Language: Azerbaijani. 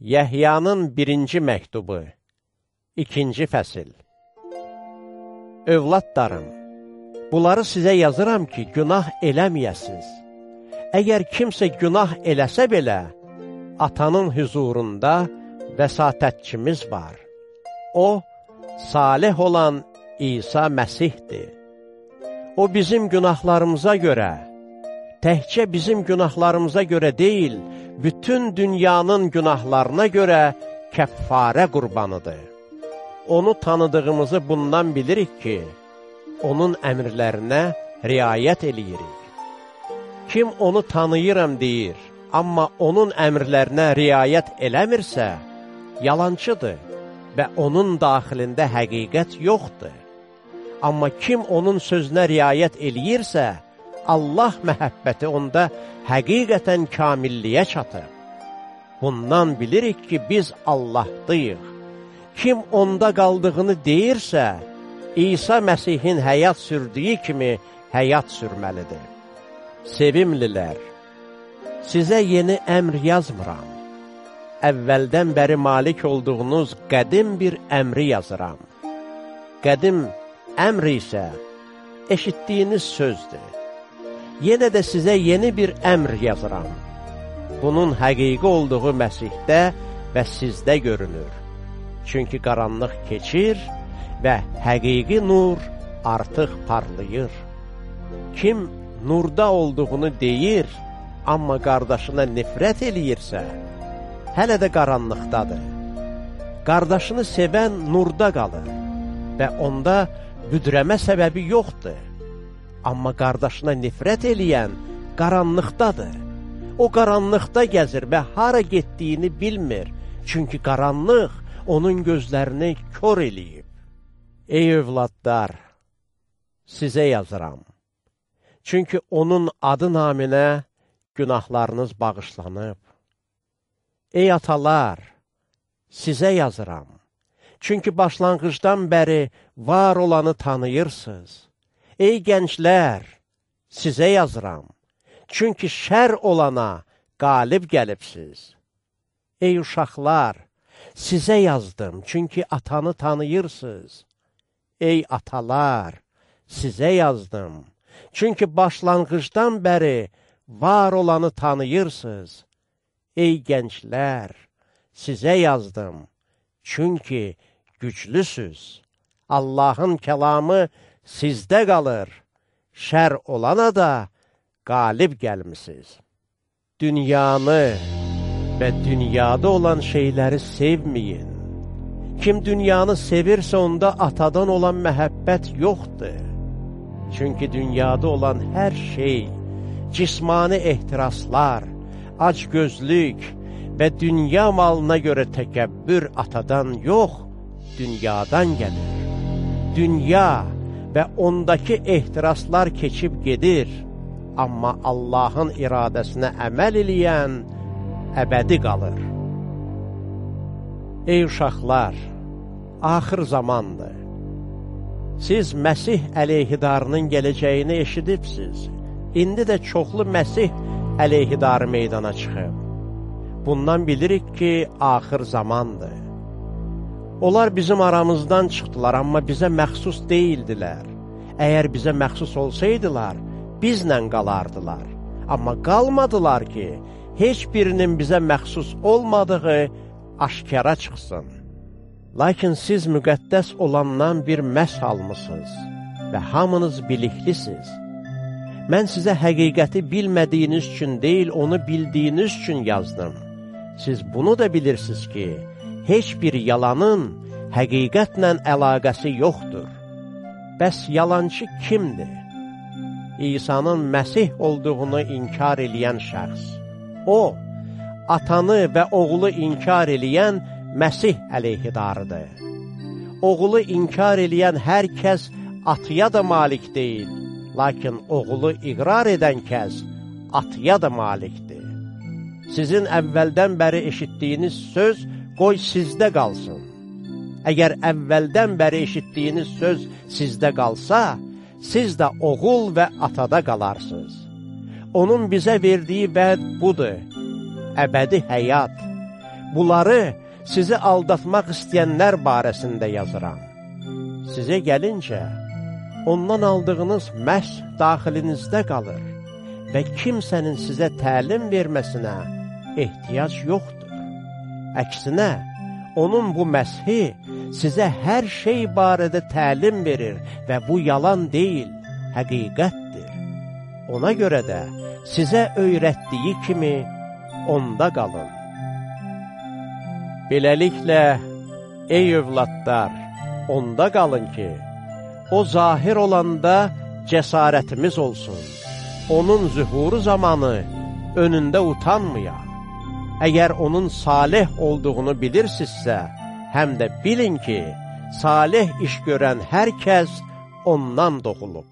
Yəhyanın birinci məktubu, ikinci fəsil. Övladlarım, bunları sizə yazıram ki, günah eləməyəsiz. Əgər kimsə günah eləsə belə, atanın hüzurunda vəsatətçimiz var. O, salih olan İsa Məsihdir. O, bizim günahlarımıza görə, təhcə bizim günahlarımıza görə deyil, bütün dünyanın günahlarına görə kəffarə qurbanıdır. Onu tanıdığımızı bundan bilirik ki, onun əmrlərinə riayət eləyirik. Kim onu tanıyıram deyir, amma onun əmrlərinə riayət eləmirsə, yalancıdır və onun daxilində həqiqət yoxdur. Amma kim onun sözünə riayət eləyirsə, Allah məhəbbəti onda həqiqətən kamilliyə çatır. Bundan bilirik ki, biz Allahdayıq. Kim onda qaldığını deyirsə, İsa Məsihin həyat sürdüyü kimi həyat sürməlidir. Sevimlilər, sizə yeni əmr yazmıram. Əvvəldən bəri malik olduğunuz qədim bir əmri yazıram. Qədim əmr isə eşitdiyiniz sözdür yenə də sizə yeni bir əmr yazıram. Bunun həqiqi olduğu Məsihdə və sizdə görünür. Çünki qaranlıq keçir və həqiqi nur artıq parlayır. Kim nurda olduğunu deyir, amma qardaşına nifrət eləyirsə, hələ də qaranlıqdadır. Qardaşını sevən nurda qalır və onda büdrəmə səbəbi yoxdur. Amma qardaşına nifrət eləyən qaranlıqdadır. O qaranlıqda gəzir və hara getdiyini bilmir, çünki qaranlıq onun gözlərini kör eləyib. Ey övladlar, sizə yazıram. Çünki onun adı naminə günahlarınız bağışlanıb. Ey atalar, sizə yazıram. Çünki başlanğıcdan bəri var olanı tanıyırsınız. Ey gənclər, sizə yazıram, çünki şər olana qalib gəlibsiz. Ey uşaqlar, sizə yazdım, çünki atanı tanıyırsınız. Ey atalar, sizə yazdım, çünki başlanğıcdan bəri var olanı tanıyırsınız. Ey gənclər, sizə yazdım, çünki güclüsüz. Allahın kəlamı sizdə qalır, şər olana da qalib gəlmisiniz. Dünyanı və dünyada olan şeyləri sevməyin. Kim dünyanı sevirsə, onda atadan olan məhəbbət yoxdur. Çünki dünyada olan hər şey, cismani ehtiraslar, acgözlük və dünya malına görə təkəbbür atadan yox, dünyadan gəlir. Dünya, və ondakı ehtiraslar keçib gedir, amma Allahın iradəsinə əməl eləyən əbədi qalır. Ey uşaqlar, axır zamandır. Siz Məsih əleyhidarının gələcəyini eşidibsiz. İndi də çoxlu Məsih əleyhidarı meydana çıxıb. Bundan bilirik ki, axır zamandır. Onlar bizim aramızdan çıxdılar, amma bizə məxsus deyildilər. Əgər bizə məxsus olsaydılar, bizlə qalardılar. Amma qalmadılar ki, heç birinin bizə məxsus olmadığı aşkara çıxsın. Lakin siz müqəddəs olandan bir məs almısınız və hamınız biliklisiniz. Mən sizə həqiqəti bilmədiyiniz üçün deyil, onu bildiyiniz üçün yazdım. Siz bunu da bilirsiniz ki, heç bir yalanın həqiqətlə əlaqəsi yoxdur. Bəs yalançı kimdir? İsa'nın Məsih olduğunu inkar eləyən şəxs. O, atanı və oğlu inkar eləyən Məsih əleyhidarıdır. Oğlu inkar eləyən hər kəs atıya da malik deyil, lakin oğlu iqrar edən kəs atıya da malikdir. Sizin əvvəldən bəri eşitdiyiniz söz qoy sizdə qalsın. Əgər əvvəldən bəri eşitdiyiniz söz sizdə qalsa, siz də oğul və atada qalarsınız. Onun bizə verdiyi vəd budur, əbədi həyat. Bunları sizi aldatmaq istəyənlər barəsində yazıram. Sizə gəlincə, ondan aldığınız məhz daxilinizdə qalır və kimsənin sizə təlim verməsinə ehtiyac yoxdur. Əksinə, onun bu məshi sizə hər şey barədə təlim verir və bu yalan deyil, həqiqətdir. Ona görə də sizə öyrətdiyi kimi onda qalın. Beləliklə, ey övladlar, onda qalın ki, o zahir olanda cəsarətimiz olsun. Onun zühuru zamanı önündə utanmayaq. Əgər onun salih olduğunu bilirsinizsə, həm də bilin ki, salih iş görən hər kəs ondan doğulub.